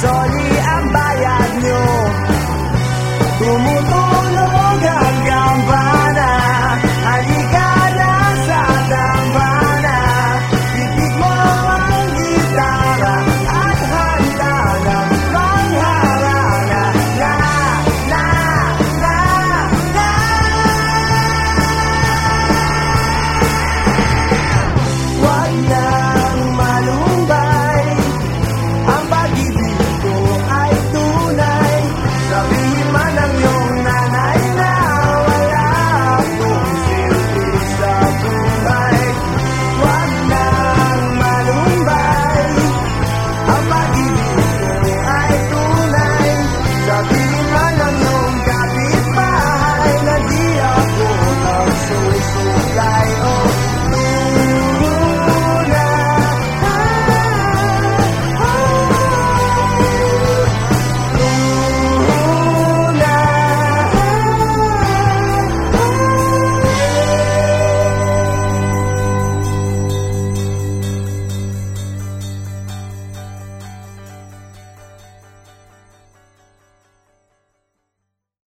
saw you.